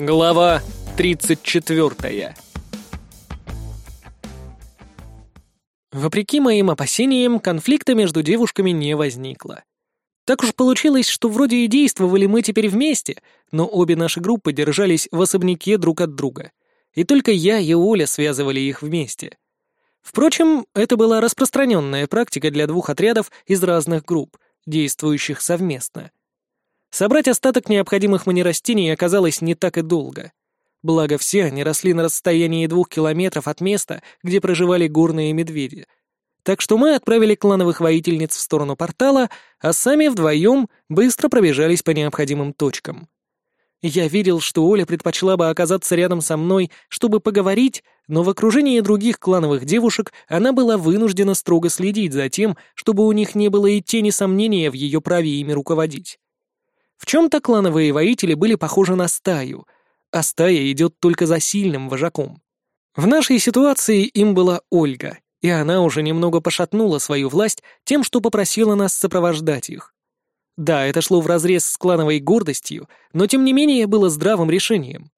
Глава 34 Вопреки моим опасениям, конфликта между девушками не возникло. Так уж получилось, что вроде и действовали мы теперь вместе, но обе наши группы держались в особняке друг от друга. И только я и Оля связывали их вместе. Впрочем, это была распространенная практика для двух отрядов из разных групп, действующих совместно. Собрать остаток необходимых мне растений оказалось не так и долго. Благо все они росли на расстоянии двух километров от места, где проживали горные медведи. Так что мы отправили клановых воительниц в сторону портала, а сами вдвоем быстро пробежались по необходимым точкам. Я видел, что Оля предпочла бы оказаться рядом со мной, чтобы поговорить, но в окружении других клановых девушек она была вынуждена строго следить за тем, чтобы у них не было и тени сомнения в ее праве ими руководить. В чем-то клановые воители были похожи на стаю, а стая идет только за сильным вожаком. В нашей ситуации им была Ольга, и она уже немного пошатнула свою власть тем, что попросила нас сопровождать их. Да, это шло вразрез с клановой гордостью, но тем не менее было здравым решением.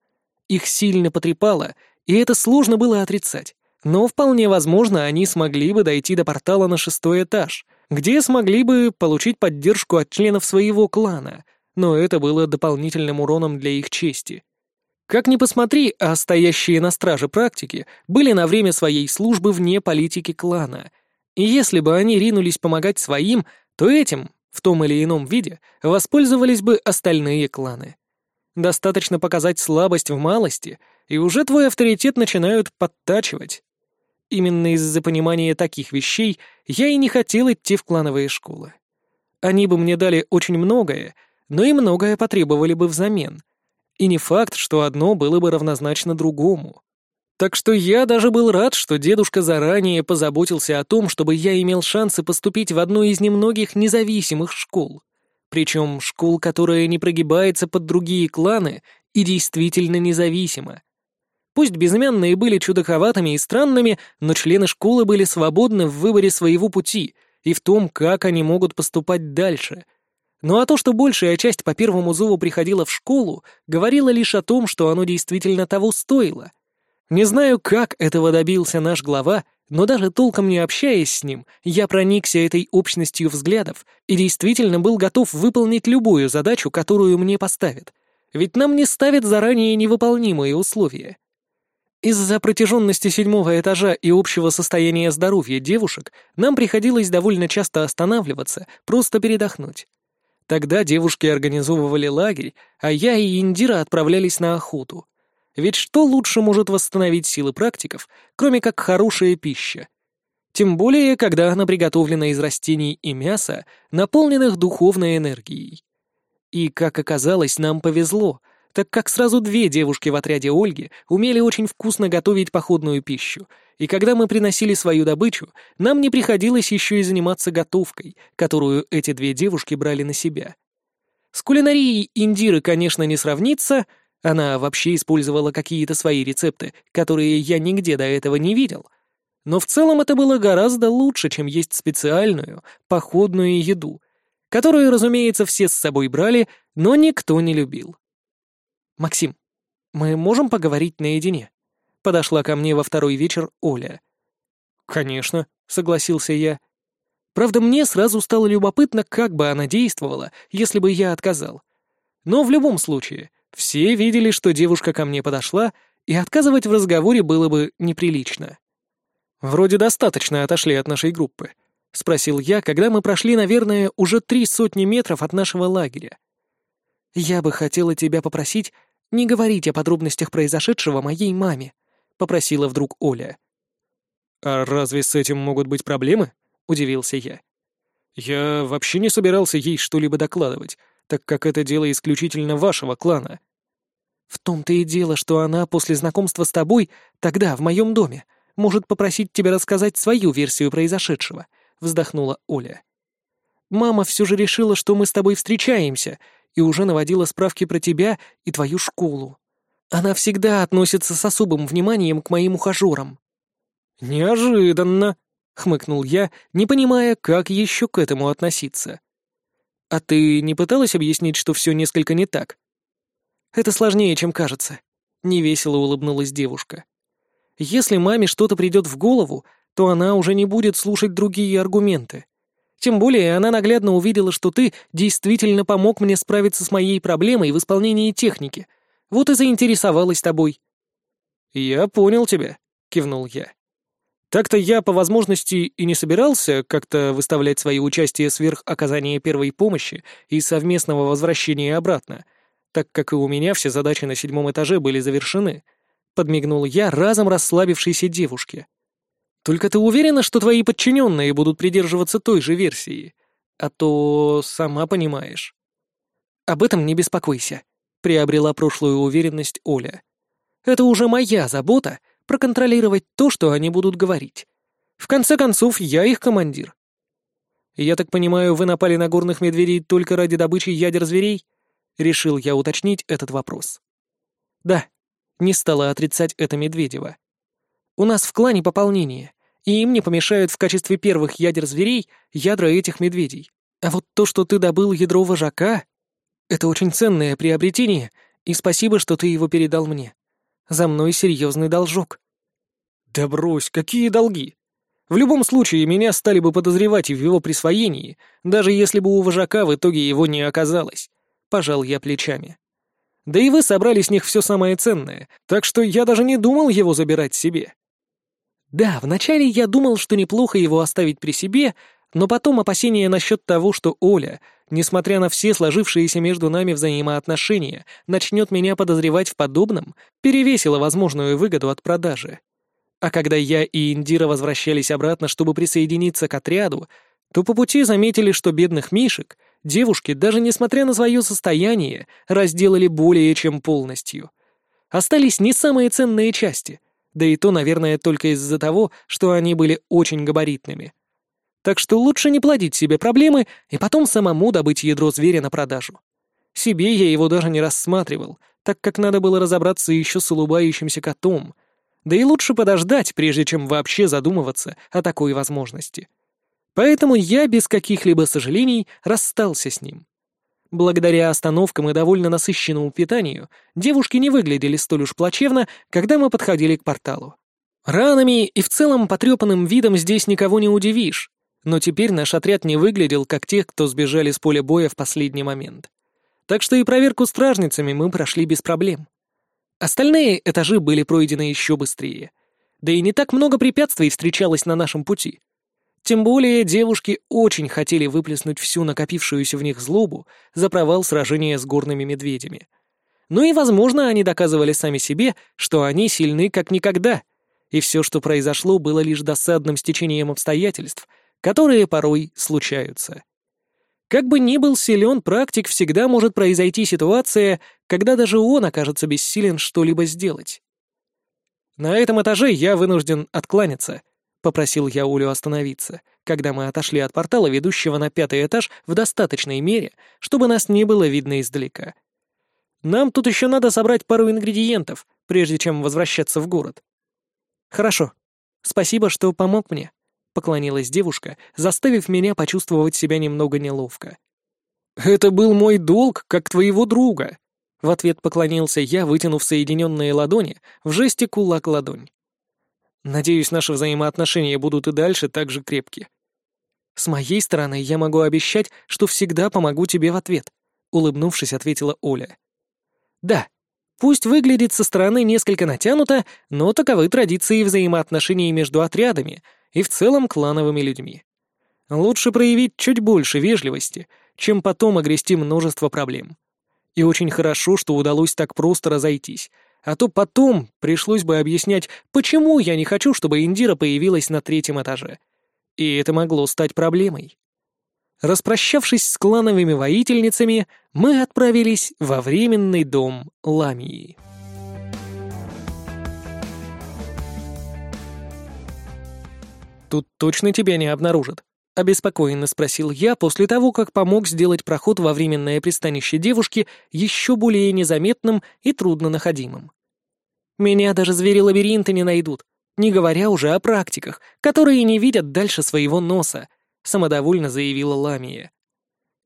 Их сильно потрепало, и это сложно было отрицать. Но вполне возможно, они смогли бы дойти до портала на шестой этаж, где смогли бы получить поддержку от членов своего клана, но это было дополнительным уроном для их чести. Как ни посмотри, а стоящие на страже практики были на время своей службы вне политики клана. И если бы они ринулись помогать своим, то этим, в том или ином виде, воспользовались бы остальные кланы. Достаточно показать слабость в малости, и уже твой авторитет начинают подтачивать. Именно из-за понимания таких вещей я и не хотел идти в клановые школы. Они бы мне дали очень многое, но и многое потребовали бы взамен. И не факт, что одно было бы равнозначно другому. Так что я даже был рад, что дедушка заранее позаботился о том, чтобы я имел шансы поступить в одну из немногих независимых школ. Причем школ, которая не прогибается под другие кланы и действительно независима. Пусть безымянные были чудаковатыми и странными, но члены школы были свободны в выборе своего пути и в том, как они могут поступать дальше — ну а то, что большая часть по первому зову приходила в школу, говорило лишь о том, что оно действительно того стоило. Не знаю, как этого добился наш глава, но даже толком не общаясь с ним, я проникся этой общностью взглядов и действительно был готов выполнить любую задачу, которую мне поставят. Ведь нам не ставят заранее невыполнимые условия. Из-за протяженности седьмого этажа и общего состояния здоровья девушек нам приходилось довольно часто останавливаться, просто передохнуть. Тогда девушки организовывали лагерь, а я и Индира отправлялись на охоту. Ведь что лучше может восстановить силы практиков, кроме как хорошая пища? Тем более, когда она приготовлена из растений и мяса, наполненных духовной энергией. И, как оказалось, нам повезло — так как сразу две девушки в отряде Ольги умели очень вкусно готовить походную пищу, и когда мы приносили свою добычу, нам не приходилось еще и заниматься готовкой, которую эти две девушки брали на себя. С кулинарией Индиры, конечно, не сравнится, она вообще использовала какие-то свои рецепты, которые я нигде до этого не видел, но в целом это было гораздо лучше, чем есть специальную, походную еду, которую, разумеется, все с собой брали, но никто не любил. «Максим, мы можем поговорить наедине?» Подошла ко мне во второй вечер Оля. «Конечно», — согласился я. Правда, мне сразу стало любопытно, как бы она действовала, если бы я отказал. Но в любом случае, все видели, что девушка ко мне подошла, и отказывать в разговоре было бы неприлично. «Вроде достаточно отошли от нашей группы», — спросил я, когда мы прошли, наверное, уже три сотни метров от нашего лагеря. «Я бы хотела тебя попросить не говорить о подробностях произошедшего моей маме», — попросила вдруг Оля. «А разве с этим могут быть проблемы?» — удивился я. «Я вообще не собирался ей что-либо докладывать, так как это дело исключительно вашего клана». «В том-то и дело, что она после знакомства с тобой, тогда, в моем доме, может попросить тебя рассказать свою версию произошедшего», — вздохнула Оля. «Мама все же решила, что мы с тобой встречаемся, и уже наводила справки про тебя и твою школу. Она всегда относится с особым вниманием к моим ухажерам». «Неожиданно», — хмыкнул я, не понимая, как еще к этому относиться. «А ты не пыталась объяснить, что все несколько не так?» Это сложнее, чем кажется», — невесело улыбнулась девушка. «Если маме что-то придет в голову, то она уже не будет слушать другие аргументы. Тем более она наглядно увидела, что ты действительно помог мне справиться с моей проблемой в исполнении техники. Вот и заинтересовалась тобой». «Я понял тебя», — кивнул я. Так-то я по возможности и не собирался как-то выставлять свои участия сверх оказания первой помощи и совместного возвращения обратно, так как и у меня все задачи на седьмом этаже были завершены. Подмигнул я разом расслабившейся девушке. Только ты уверена, что твои подчиненные будут придерживаться той же версии? А то сама понимаешь. Об этом не беспокойся, приобрела прошлую уверенность Оля. Это уже моя забота — проконтролировать то, что они будут говорить. В конце концов, я их командир. Я так понимаю, вы напали на горных медведей только ради добычи ядер зверей? Решил я уточнить этот вопрос. Да, не стала отрицать это Медведева. У нас в клане пополнение, и им не помешают в качестве первых ядер зверей ядра этих медведей. А вот то, что ты добыл ядро вожака, это очень ценное приобретение, и спасибо, что ты его передал мне. За мной серьезный должок». «Да брось, какие долги? В любом случае, меня стали бы подозревать в его присвоении, даже если бы у вожака в итоге его не оказалось», — пожал я плечами. «Да и вы собрали с них все самое ценное, так что я даже не думал его забирать себе». «Да, вначале я думал, что неплохо его оставить при себе, но потом опасения насчет того, что Оля, несмотря на все сложившиеся между нами взаимоотношения, начнет меня подозревать в подобном, перевесило возможную выгоду от продажи. А когда я и Индира возвращались обратно, чтобы присоединиться к отряду, то по пути заметили, что бедных мишек девушки, даже несмотря на свое состояние, разделали более чем полностью. Остались не самые ценные части, да и то, наверное, только из-за того, что они были очень габаритными — так что лучше не плодить себе проблемы и потом самому добыть ядро зверя на продажу. Себе я его даже не рассматривал, так как надо было разобраться еще с улыбающимся котом. Да и лучше подождать, прежде чем вообще задумываться о такой возможности. Поэтому я без каких-либо сожалений расстался с ним. Благодаря остановкам и довольно насыщенному питанию, девушки не выглядели столь уж плачевно, когда мы подходили к порталу. Ранами и в целом потрепанным видом здесь никого не удивишь, но теперь наш отряд не выглядел как тех, кто сбежали с поля боя в последний момент. Так что и проверку стражницами мы прошли без проблем. Остальные этажи были пройдены еще быстрее. Да и не так много препятствий встречалось на нашем пути. Тем более девушки очень хотели выплеснуть всю накопившуюся в них злобу за провал сражения с горными медведями. Ну и, возможно, они доказывали сами себе, что они сильны как никогда, и все, что произошло, было лишь досадным стечением обстоятельств — которые порой случаются. Как бы ни был силен практик, всегда может произойти ситуация, когда даже он окажется бессилен что-либо сделать. «На этом этаже я вынужден откланяться», — попросил я Улю остановиться, когда мы отошли от портала, ведущего на пятый этаж, в достаточной мере, чтобы нас не было видно издалека. «Нам тут еще надо собрать пару ингредиентов, прежде чем возвращаться в город». «Хорошо. Спасибо, что помог мне», — поклонилась девушка, заставив меня почувствовать себя немного неловко. «Это был мой долг, как твоего друга», — в ответ поклонился я, вытянув соединенные ладони в жесте кулак-ладонь. «Надеюсь, наши взаимоотношения будут и дальше так же крепки». «С моей стороны я могу обещать, что всегда помогу тебе в ответ», — улыбнувшись, ответила Оля. «Да, пусть выглядит со стороны несколько натянуто, но таковы традиции взаимоотношений между отрядами — и в целом клановыми людьми. Лучше проявить чуть больше вежливости, чем потом огрести множество проблем. И очень хорошо, что удалось так просто разойтись, а то потом пришлось бы объяснять, почему я не хочу, чтобы Индира появилась на третьем этаже. И это могло стать проблемой. Распрощавшись с клановыми воительницами, мы отправились во временный дом Ламии. «Тут точно тебя не обнаружат?» — обеспокоенно спросил я после того, как помог сделать проход во временное пристанище девушки еще более незаметным и труднонаходимым. «Меня даже звери-лабиринты не найдут, не говоря уже о практиках, которые не видят дальше своего носа», — самодовольно заявила Ламия.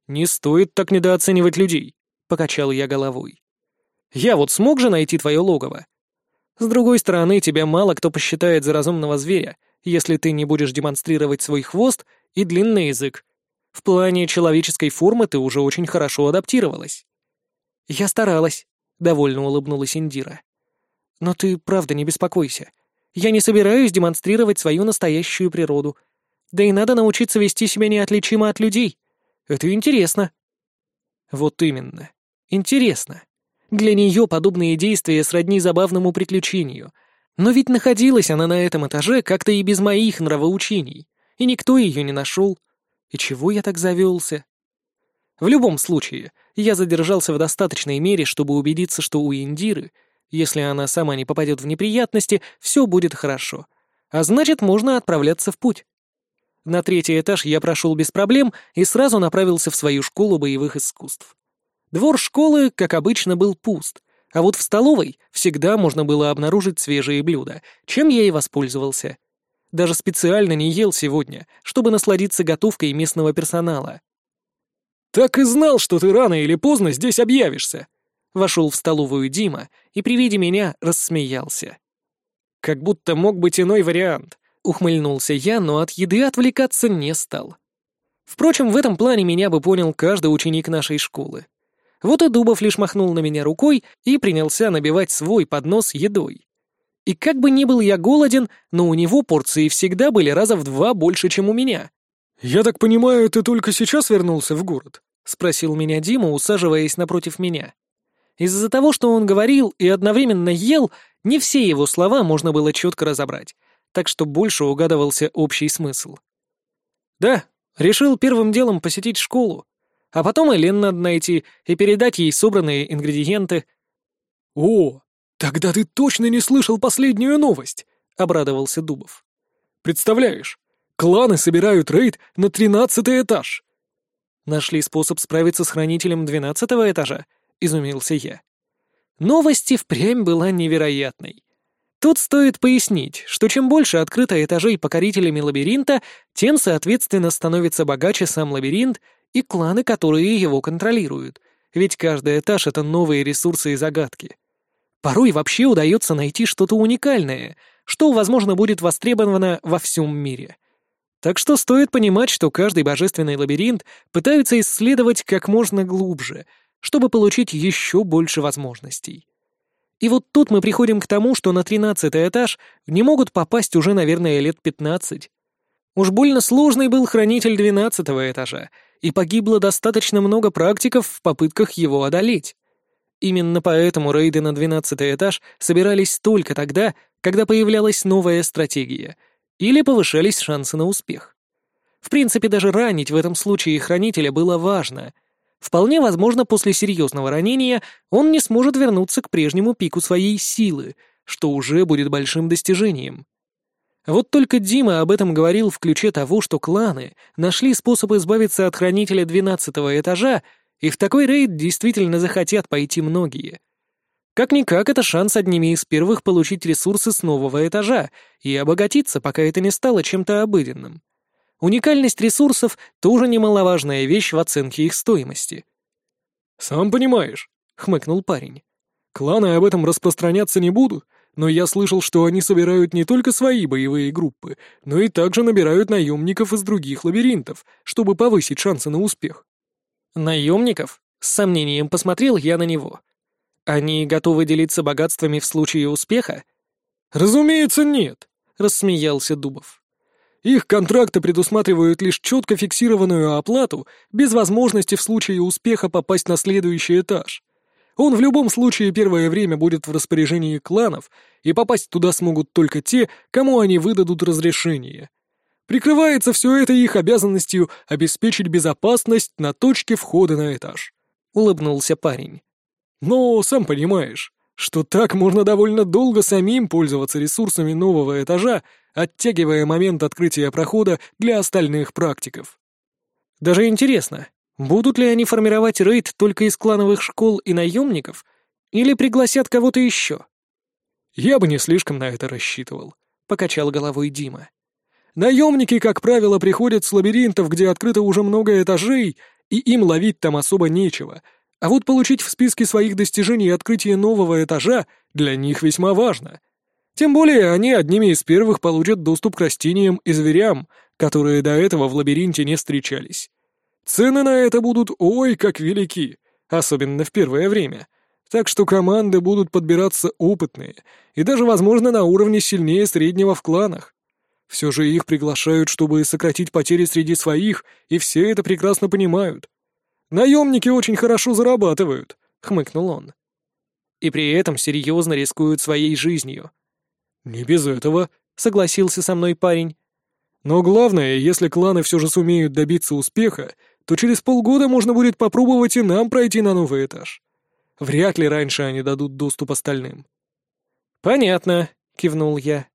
«Не стоит так недооценивать людей», — покачал я головой. Я вот смог же найти твое логово? С другой стороны, тебя мало кто посчитает за разумного зверя, если ты не будешь демонстрировать свой хвост и длинный язык. В плане человеческой формы ты уже очень хорошо адаптировалась. Я старалась, — довольно улыбнулась Индира. Но ты правда не беспокойся. Я не собираюсь демонстрировать свою настоящую природу. Да и надо научиться вести себя неотличимо от людей. Это интересно. Вот именно. Интересно. Для нее подобные действия сродни забавному приключению. Но ведь находилась она на этом этаже как-то и без моих нравоучений, и никто ее не нашел. И чего я так завелся? В любом случае, я задержался в достаточной мере, чтобы убедиться, что у Индиры, если она сама не попадет в неприятности, все будет хорошо. А значит, можно отправляться в путь. На третий этаж я прошел без проблем и сразу направился в свою школу боевых искусств. Двор школы, как обычно, был пуст, а вот в столовой всегда можно было обнаружить свежие блюда, чем я и воспользовался. Даже специально не ел сегодня, чтобы насладиться готовкой местного персонала. «Так и знал, что ты рано или поздно здесь объявишься!» Вошел в столовую Дима и при виде меня рассмеялся. «Как будто мог быть иной вариант», — ухмыльнулся я, но от еды отвлекаться не стал. Впрочем, в этом плане меня бы понял каждый ученик нашей школы. Вот и Дубов лишь махнул на меня рукой и принялся набивать свой поднос едой. И как бы ни был я голоден, но у него порции всегда были раза в два больше, чем у меня. «Я так понимаю, ты только сейчас вернулся в город?» — спросил меня Дима, усаживаясь напротив меня. Из-за того, что он говорил и одновременно ел, не все его слова можно было четко разобрать, так что больше угадывался общий смысл. «Да, решил первым делом посетить школу, а потом Элен надо найти и передать ей собранные ингредиенты». «О, тогда ты точно не слышал последнюю новость!» — обрадовался Дубов. «Представляешь, Кланы собирают рейд на тринадцатый этаж!» «Нашли способ справиться с хранителем двенадцатого этажа?» — изумился я. Новость и впрямь была невероятной. Тут стоит пояснить, что чем больше открыто этажей покорителями лабиринта, тем, соответственно, становится богаче сам лабиринт и кланы, которые его контролируют, ведь каждый этаж — это новые ресурсы и загадки. Порой вообще удается найти что-то уникальное, что, возможно, будет востребовано во всем мире — так что стоит понимать, что каждый божественный лабиринт пытаются исследовать как можно глубже, чтобы получить еще больше возможностей. И вот тут мы приходим к тому, что на тринадцатый этаж не могут попасть уже, наверное, лет пятнадцать. Уж больно сложный был хранитель двенадцатого этажа, и погибло достаточно много практиков в попытках его одолеть. Именно поэтому рейды на двенадцатый этаж собирались только тогда, когда появлялась новая стратегия — или повышались шансы на успех. В принципе, даже ранить в этом случае хранителя было важно. Вполне возможно, после серьезного ранения он не сможет вернуться к прежнему пику своей силы, что уже будет большим достижением. Вот только Дима об этом говорил в ключе того, что кланы нашли способ избавиться от хранителя двенадцатого этажа, и в такой рейд действительно захотят пойти многие. Как-никак, это шанс одними из первых получить ресурсы с нового этажа и обогатиться, пока это не стало чем-то обыденным. Уникальность ресурсов — тоже немаловажная вещь в оценке их стоимости. «Сам понимаешь», — хмыкнул парень. «Кланы об этом распространяться не будут, но я слышал, что они собирают не только свои боевые группы, но и также набирают наемников из других лабиринтов, чтобы повысить шансы на успех». «Наемников?» — с сомнением посмотрел я на него. Они готовы делиться богатствами в случае успеха? Разумеется, нет, рассмеялся Дубов. Их контракты предусматривают лишь четко фиксированную оплату, без возможности в случае успеха попасть на следующий этаж. Он в любом случае первое время будет в распоряжении кланов, и попасть туда смогут только те, кому они выдадут разрешение. Прикрывается все это их обязанностью обеспечить безопасность на точке входа на этаж. Улыбнулся парень. Но, сам понимаешь, что так можно довольно долго самим пользоваться ресурсами нового этажа, оттягивая момент открытия прохода для остальных практиков. Даже интересно, будут ли они формировать рейд только из клановых школ и наемников, или пригласят кого-то еще? Я бы не слишком на это рассчитывал, — покачал головой Дима. Наемники, как правило, приходят с лабиринтов, где открыто уже много этажей, и им ловить там особо нечего — А вот получить в списке своих достижений открытие нового этажа для них весьма важно. Тем более они одними из первых получат доступ к растениям и зверям, которые до этого в лабиринте не встречались. Цены на это будут ой как велики, особенно в первое время. Так что команды будут подбираться опытные и даже, возможно, на уровне сильнее среднего в кланах. Все же их приглашают, чтобы сократить потери среди своих, и все это прекрасно понимают. Наемники очень хорошо зарабатывают, хмыкнул он. И при этом серьезно рискуют своей жизнью. Не без этого, согласился со мной парень. Но главное, если кланы все же сумеют добиться успеха, то через полгода можно будет попробовать и нам пройти на новый этаж. Вряд ли раньше они дадут доступ остальным. «Понятно», — кивнул я.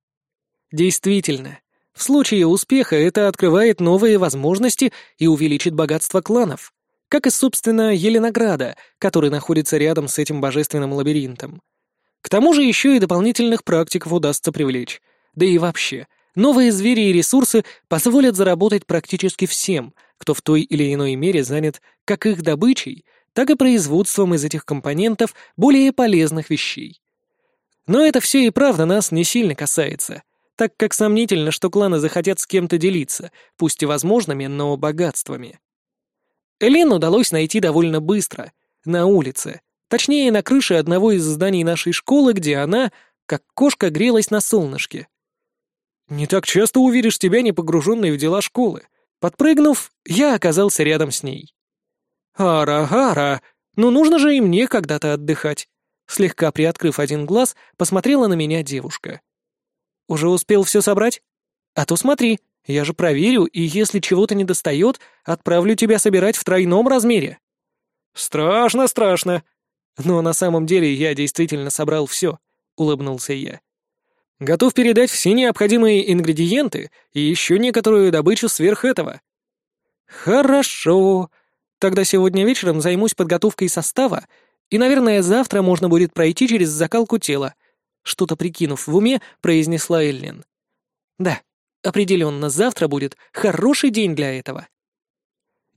«Действительно, в случае успеха это открывает новые возможности и увеличит богатство кланов, как и, собственно, Еленограда, который находится рядом с этим божественным лабиринтом. К тому же еще и дополнительных практиков удастся привлечь. Да и вообще, новые звери и ресурсы позволят заработать практически всем, кто в той или иной мере занят как их добычей, так и производством из этих компонентов более полезных вещей. Но это все и правда нас не сильно касается, так как сомнительно, что кланы захотят с кем-то делиться, пусть и возможными, но богатствами. Элен удалось найти довольно быстро, на улице, точнее, на крыше одного из зданий нашей школы, где она, как кошка, грелась на солнышке. Не так часто увидишь тебя, не погруженной в дела школы. Подпрыгнув, я оказался рядом с ней. «Ара-ара, ну нужно же и мне когда-то отдыхать», слегка приоткрыв один глаз, посмотрела на меня девушка. «Уже успел все собрать? А то смотри, я же проверю, и если чего-то не достает, отправлю тебя собирать в тройном размере». «Страшно, страшно!» «Но на самом деле я действительно собрал все», — улыбнулся я. «Готов передать все необходимые ингредиенты и еще некоторую добычу сверх этого». «Хорошо. Тогда сегодня вечером займусь подготовкой состава, и, наверное, завтра можно будет пройти через закалку тела», что-то прикинув в уме, произнесла Эллен. «Да, определенно завтра будет хороший день для этого».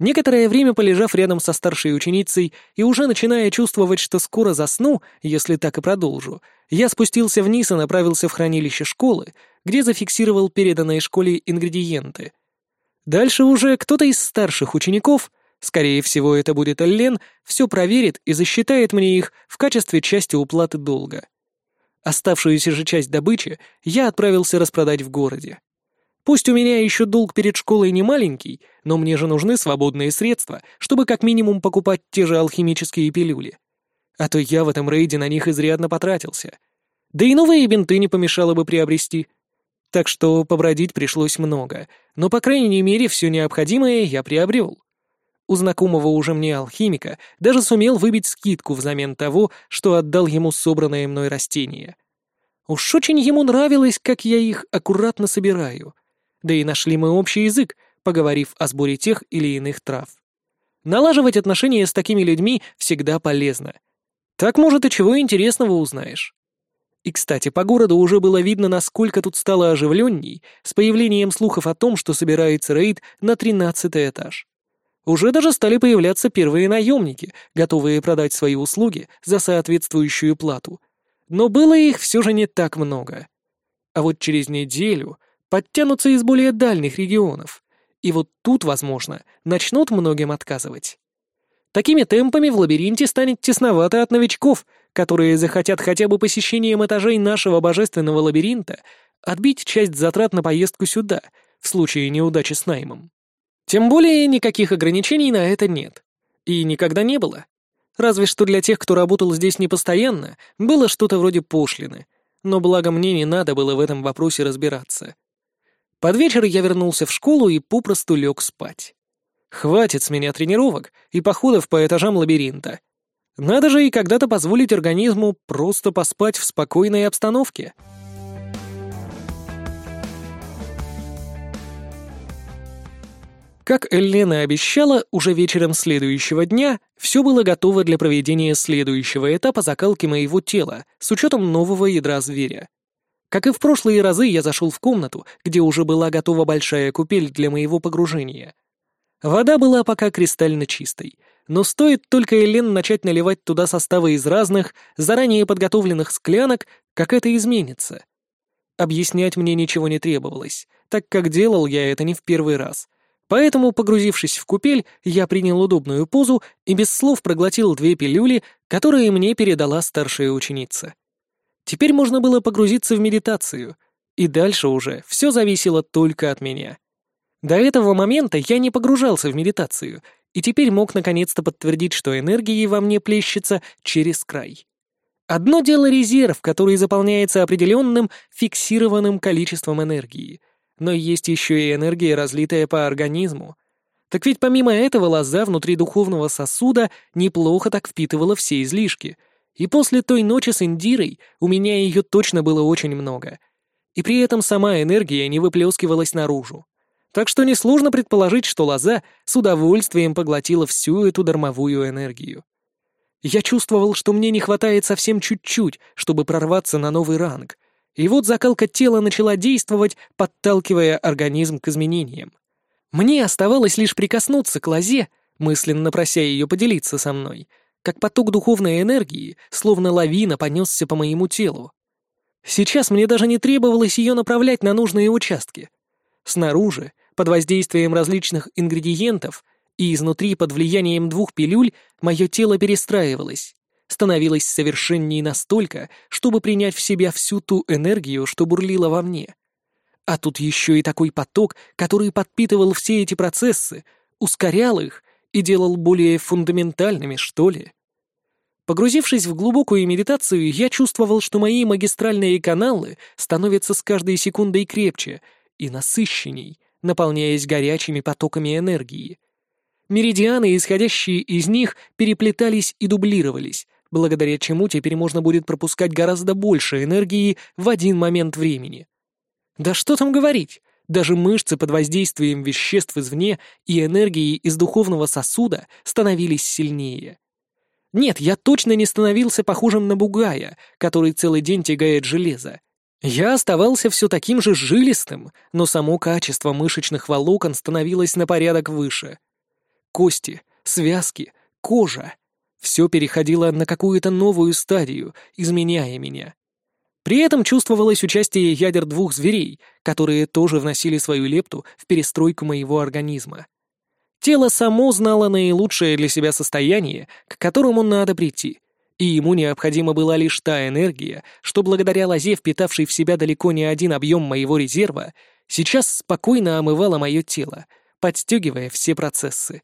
Некоторое время полежав рядом со старшей ученицей и уже начиная чувствовать, что скоро засну, если так и продолжу, я спустился вниз и направился в хранилище школы, где зафиксировал переданные школе ингредиенты. Дальше уже кто-то из старших учеников — Скорее всего, это будет Эллен, все проверит и засчитает мне их в качестве части уплаты долга. Оставшуюся же часть добычи я отправился распродать в городе. Пусть у меня еще долг перед школой не маленький, но мне же нужны свободные средства, чтобы как минимум покупать те же алхимические пилюли. А то я в этом рейде на них изрядно потратился. Да и новые бинты не помешало бы приобрести. Так что побродить пришлось много, но, по крайней мере, все необходимое я приобрел. У знакомого уже мне алхимика даже сумел выбить скидку взамен того, что отдал ему собранное мной растение. Уж очень ему нравилось, как я их аккуратно собираю. Да и нашли мы общий язык, поговорив о сборе тех или иных трав. Налаживать отношения с такими людьми всегда полезно. Так, может, и чего интересного узнаешь. И, кстати, по городу уже было видно, насколько тут стало оживленней с появлением слухов о том, что собирается рейд на тринадцатый этаж. Уже даже стали появляться первые наемники, готовые продать свои услуги за соответствующую плату. Но было их все же не так много. А вот через неделю подтянутся из более дальних регионов. И вот тут, возможно, начнут многим отказывать. Такими темпами в лабиринте станет тесновато от новичков, которые захотят хотя бы посещением этажей нашего божественного лабиринта отбить часть затрат на поездку сюда, в случае неудачи с наймом. Тем более никаких ограничений на это нет. И никогда не было. Разве что для тех, кто работал здесь непостоянно, было что-то вроде пошлины. Но благо мне не надо было в этом вопросе разбираться. Под вечер я вернулся в школу и попросту лег спать. Хватит с меня тренировок и походов по этажам лабиринта. Надо же и когда-то позволить организму просто поспать в спокойной обстановке. Как Эллена обещала, уже вечером следующего дня все было готово для проведения следующего этапа закалки моего тела с учетом нового ядра зверя. Как и в прошлые разы, я зашел в комнату, где уже была готова большая купель для моего погружения. Вода была пока кристально чистой, но стоит только Элен начать наливать туда составы из разных, заранее подготовленных склянок, как это изменится. Объяснять мне ничего не требовалось, так как делал я это не в первый раз. Поэтому, погрузившись в купель, я принял удобную позу и без слов проглотил две пилюли, которые мне передала старшая ученица. Теперь можно было погрузиться в медитацию, и дальше уже все зависело только от меня. До этого момента я не погружался в медитацию, и теперь мог наконец-то подтвердить, что энергии во мне плещется через край. Одно дело резерв, который заполняется определенным фиксированным количеством энергии, но есть еще и энергия, разлитая по организму. Так ведь помимо этого лоза внутри духовного сосуда неплохо так впитывала все излишки, и после той ночи с Индирой у меня ее точно было очень много. И при этом сама энергия не выплескивалась наружу. Так что несложно предположить, что лоза с удовольствием поглотила всю эту дармовую энергию. Я чувствовал, что мне не хватает совсем чуть-чуть, чтобы прорваться на новый ранг. И вот закалка тела начала действовать, подталкивая организм к изменениям. Мне оставалось лишь прикоснуться к лозе, мысленно прося ее поделиться со мной, как поток духовной энергии, словно лавина, понесся по моему телу. Сейчас мне даже не требовалось ее направлять на нужные участки. Снаружи, под воздействием различных ингредиентов, и изнутри под влиянием двух пилюль мое тело перестраивалось, становилось совершенней настолько, чтобы принять в себя всю ту энергию, что бурлила во мне. А тут еще и такой поток, который подпитывал все эти процессы, ускорял их и делал более фундаментальными, что ли. Погрузившись в глубокую медитацию, я чувствовал, что мои магистральные каналы становятся с каждой секундой крепче и насыщенней, наполняясь горячими потоками энергии. Меридианы, исходящие из них, переплетались и дублировались, благодаря чему теперь можно будет пропускать гораздо больше энергии в один момент времени. Да что там говорить, даже мышцы под воздействием веществ извне и энергии из духовного сосуда становились сильнее. Нет, я точно не становился похожим на бугая, который целый день тягает железо. Я оставался все таким же жилистым, но само качество мышечных волокон становилось на порядок выше — кости, связки, кожа. Все переходило на какую-то новую стадию, изменяя меня. При этом чувствовалось участие ядер двух зверей, которые тоже вносили свою лепту в перестройку моего организма. Тело само знало наилучшее для себя состояние, к которому надо прийти, и ему необходима была лишь та энергия, что благодаря лозе, впитавшей в себя далеко не один объем моего резерва, сейчас спокойно омывала мое тело, подстегивая все процессы.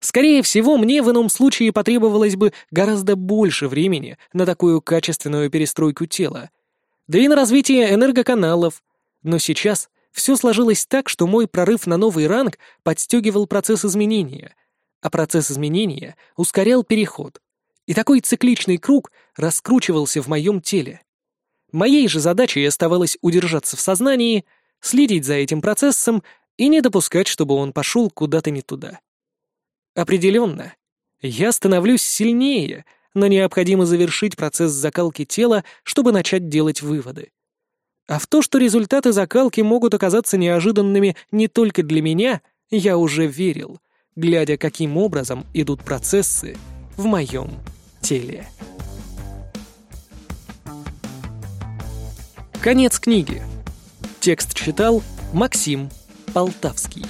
Скорее всего, мне в ином случае потребовалось бы гораздо больше времени на такую качественную перестройку тела. Да и на развитие энергоканалов. Но сейчас все сложилось так, что мой прорыв на новый ранг подстегивал процесс изменения, а процесс изменения ускорял переход. И такой цикличный круг раскручивался в моем теле. Моей же задачей оставалось удержаться в сознании, следить за этим процессом и не допускать, чтобы он пошел куда-то не туда. Определенно. Я становлюсь сильнее, но необходимо завершить процесс закалки тела, чтобы начать делать выводы. А в то, что результаты закалки могут оказаться неожиданными не только для меня, я уже верил, глядя, каким образом идут процессы в моем теле. Конец книги. Текст читал Максим Полтавский.